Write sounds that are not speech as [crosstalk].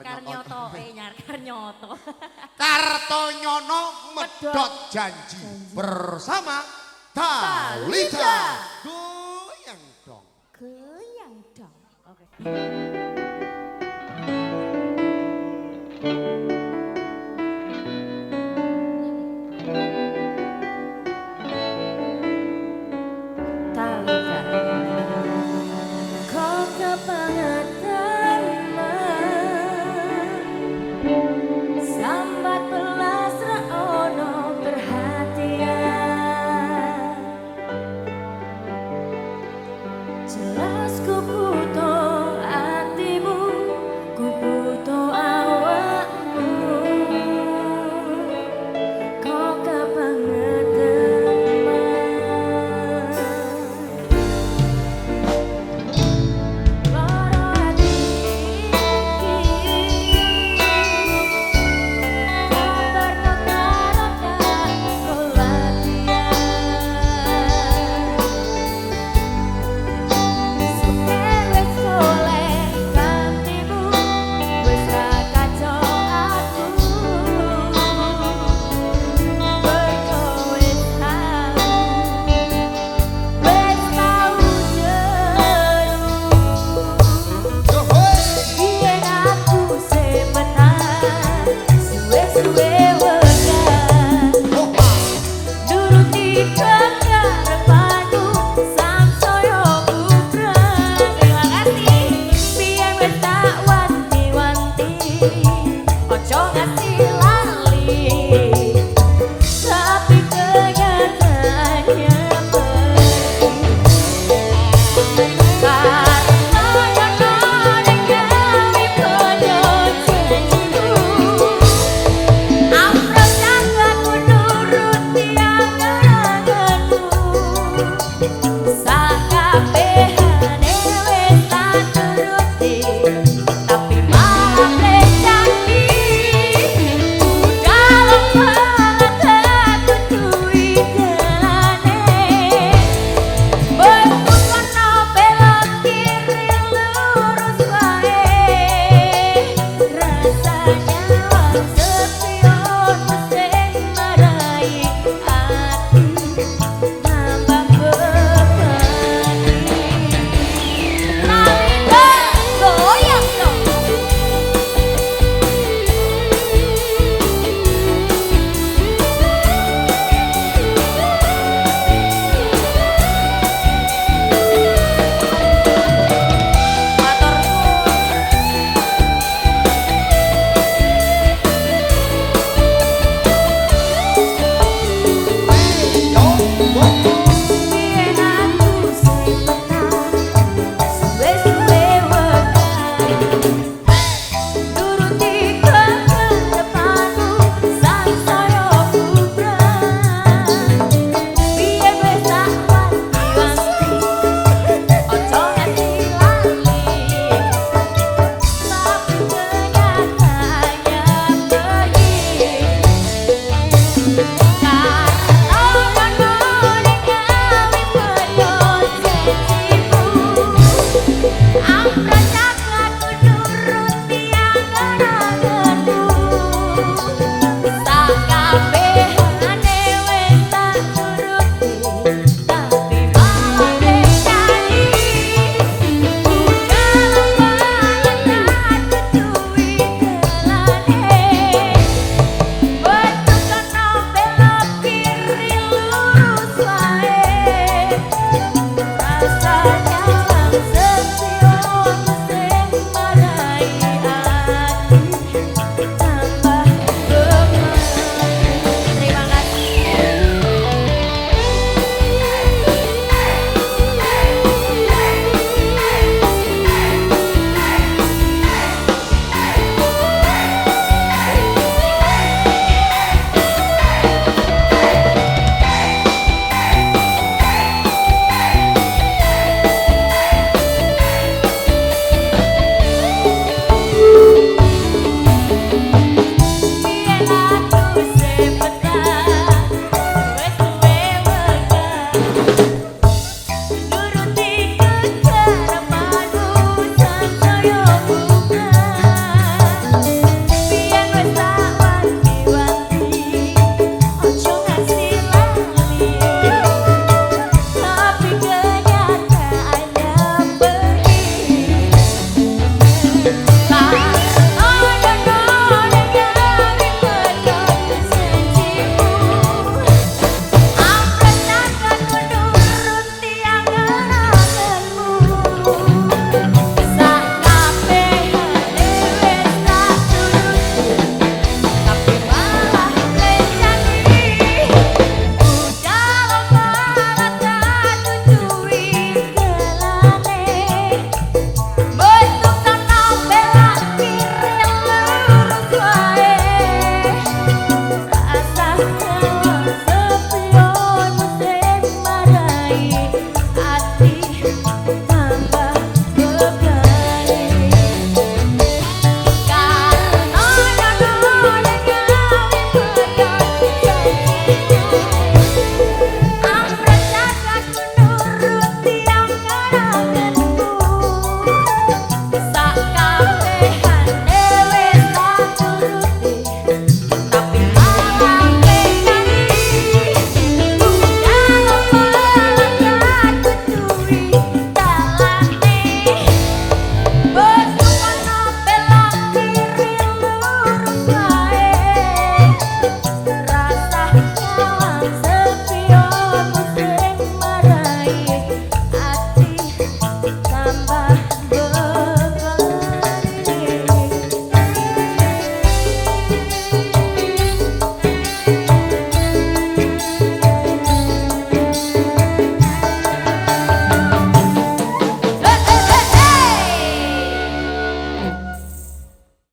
Karnyoto, eh, nyar Karnyoto. [laughs] Kartonyono medot janji bersama Talita. Goyang dong. Goyang dong. Oke. Okay. Bye. the touch.